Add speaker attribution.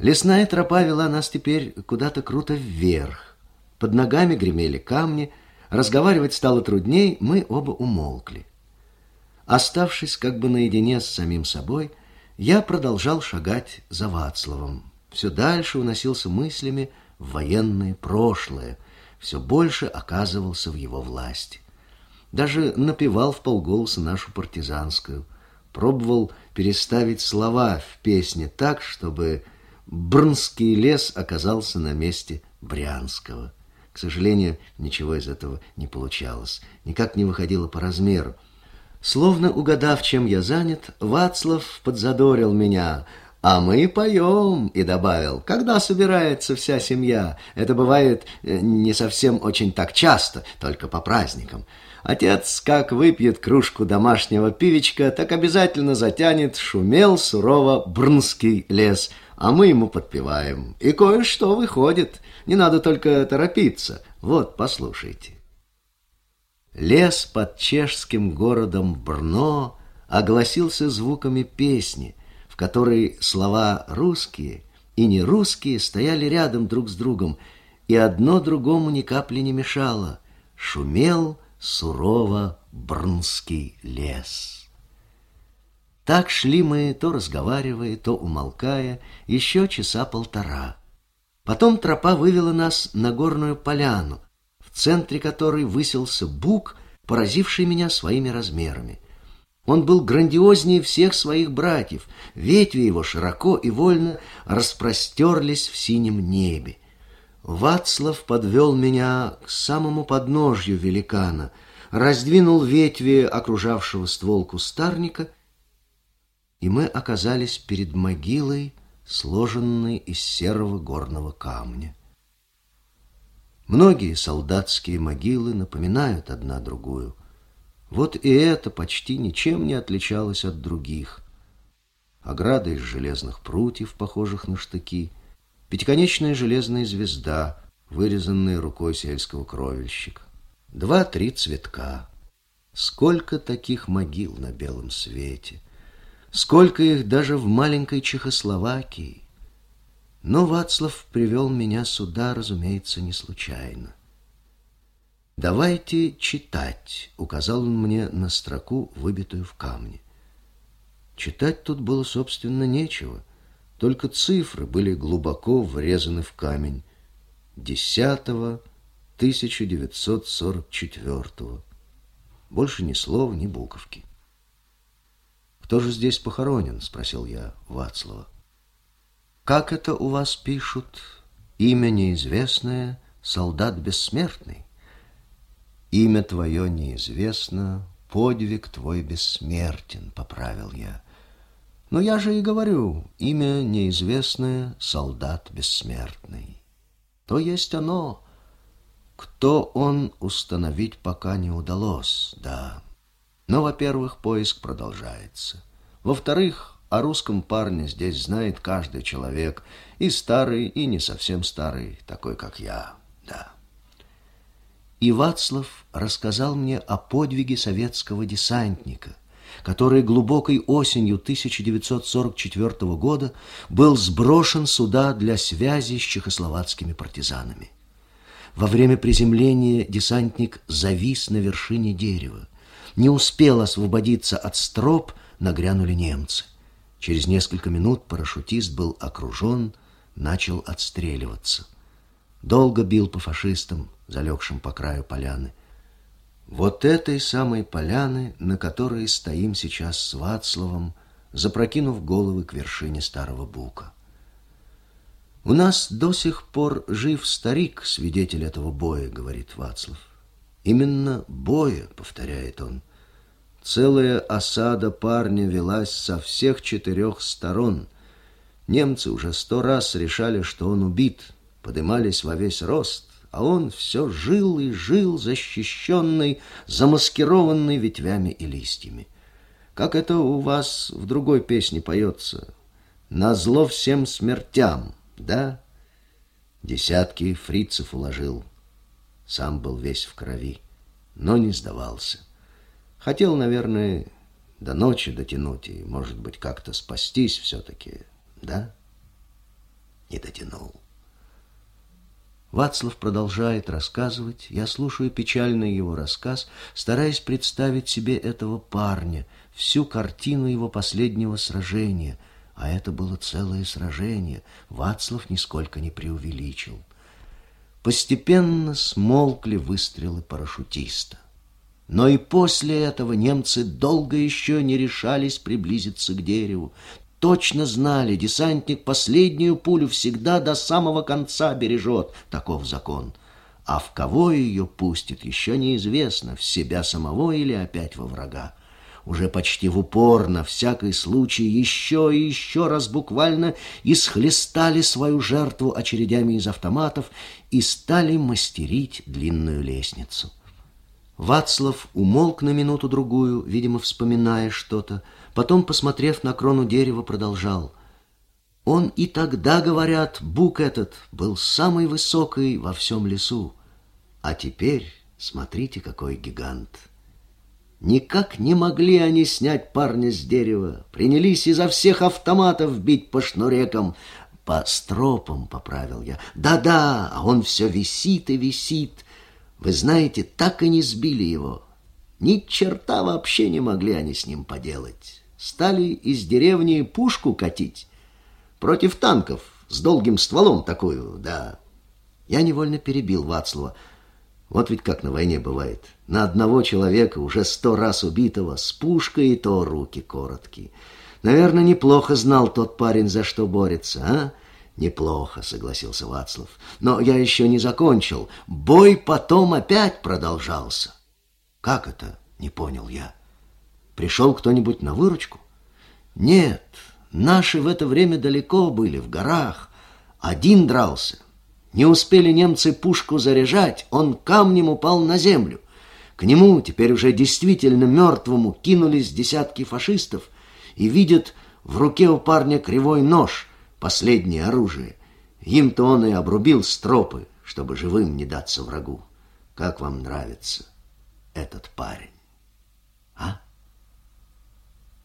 Speaker 1: Лесная тропа вела нас теперь куда-то круто вверх. Под ногами гремели камни, разговаривать стало трудней, мы оба умолкли. Оставшись как бы наедине с самим собой, я продолжал шагать за Вацлавом. Все дальше уносился мыслями в военное прошлое, все больше оказывался в его власти. Даже напевал в полголоса нашу партизанскую, пробовал переставить слова в песне так, чтобы Брнский лес оказался на месте Брянского. К сожалению, ничего из этого не получалось, никак не выходило по размеру. Словно угадав, чем я занят, Вацлав подзадорил меня – а мы поем, и добавил, когда собирается вся семья. Это бывает э, не совсем очень так часто, только по праздникам. Отец, как выпьет кружку домашнего пивечка, так обязательно затянет шумел сурово Брнский лес, а мы ему подпеваем. И кое-что выходит, не надо только торопиться. Вот, послушайте. Лес под чешским городом Брно огласился звуками песни – которой слова русские и нерусские стояли рядом друг с другом, и одно другому ни капли не мешало. Шумел сурово Брнский лес. Так шли мы, то разговаривая, то умолкая, еще часа полтора. Потом тропа вывела нас на горную поляну, в центре которой высился бук, поразивший меня своими размерами — он был грандиознее всех своих братьев. Ветви его широко и вольно распростерлись в синем небе. Вацлав подвел меня к самому подножью великана, раздвинул ветви окружавшего ствол кустарника, и мы оказались перед могилой, сложенной из серого горного камня. Многие солдатские могилы напоминают одна другую. Вот и это почти ничем не отличалось от других. Ограда из железных прутьев, похожих на штыки, пятиконечная железная звезда, вырезанная рукой сельского кровельщика, два-три цветка. Сколько таких могил на белом свете! Сколько их даже в маленькой Чехословакии! Но Вацлав привел меня сюда, разумеется, не случайно. «Давайте читать», — указал он мне на строку, выбитую в камне. Читать тут было, собственно, нечего, только цифры были глубоко врезаны в камень. Десятого 1944 Больше ни слова, ни буковки. «Кто же здесь похоронен?» — спросил я Вацлава. «Как это у вас пишут? Имя неизвестное, солдат бессмертный?» Имя твое неизвестно, подвиг твой бессмертен, поправил я. Но я же и говорю, имя неизвестное, солдат бессмертный. То есть оно. Кто он, установить пока не удалось, да. Но, во-первых, поиск продолжается. Во-вторых, о русском парне здесь знает каждый человек, и старый, и не совсем старый, такой, как я, да. И Вацлав рассказал мне о подвиге советского десантника, который глубокой осенью 1944 года был сброшен сюда для связи с чехословацкими партизанами. Во время приземления десантник завис на вершине дерева. Не успел освободиться от строп, нагрянули немцы. Через несколько минут парашютист был окружен, начал отстреливаться. Долго бил по фашистам, залегшим по краю поляны. Вот этой самой поляны, на которой стоим сейчас с Вацлавом, запрокинув головы к вершине старого бука. «У нас до сих пор жив старик, свидетель этого боя», — говорит Вацлав. «Именно боя», — повторяет он. Целая осада парня велась со всех четырех сторон. Немцы уже сто раз решали, что он убит, подымались во весь рост, а он все жил и жил, защищенный, замаскированный ветвями и листьями. Как это у вас в другой песне поется? «На зло всем смертям», да? Десятки фрицев уложил. Сам был весь в крови, но не сдавался. Хотел, наверное, до ночи дотянуть и, может быть, как-то спастись все-таки, да? не дотянул. Вацлав продолжает рассказывать. Я слушаю печальный его рассказ, стараясь представить себе этого парня, всю картину его последнего сражения. А это было целое сражение. Вацлав нисколько не преувеличил. Постепенно смолкли выстрелы парашютиста. Но и после этого немцы долго еще не решались приблизиться к дереву. Точно знали, десантник последнюю пулю всегда до самого конца бережет, таков закон. А в кого ее пустит, еще неизвестно, в себя самого или опять во врага. Уже почти в упор на всякий случай еще и еще раз буквально исхлестали свою жертву очередями из автоматов и стали мастерить длинную лестницу. Вацлав умолк на минуту-другую, видимо, вспоминая что-то, потом, посмотрев на крону дерева, продолжал. Он и тогда, говорят, бук этот был самый высокий во всем лесу. А теперь смотрите, какой гигант. Никак не могли они снять парня с дерева. Принялись изо всех автоматов бить по шнурекам. По стропам, поправил я. Да-да, а он все висит и висит, вы знаете, так и не сбили его. Ни черта вообще не могли они с ним поделать. Стали из деревни пушку катить. Против танков, с долгим стволом такую, да. Я невольно перебил Вацлава. Вот ведь как на войне бывает. На одного человека, уже сто раз убитого, с пушкой и то руки короткие. Наверное, неплохо знал тот парень, за что борется, а? Неплохо, согласился Вацлав. Но я еще не закончил. Бой потом опять продолжался. Как это? Не понял я. Пришел кто-нибудь на выручку? Нет, наши в это время далеко были, в горах. Один дрался. Не успели немцы пушку заряжать, он камнем упал на землю. К нему, теперь уже действительно мертвому, кинулись десятки фашистов и видят в руке у парня кривой нож — последнее оружие. Им-то он и обрубил стропы, чтобы живым не даться врагу. Как вам нравится этот парень?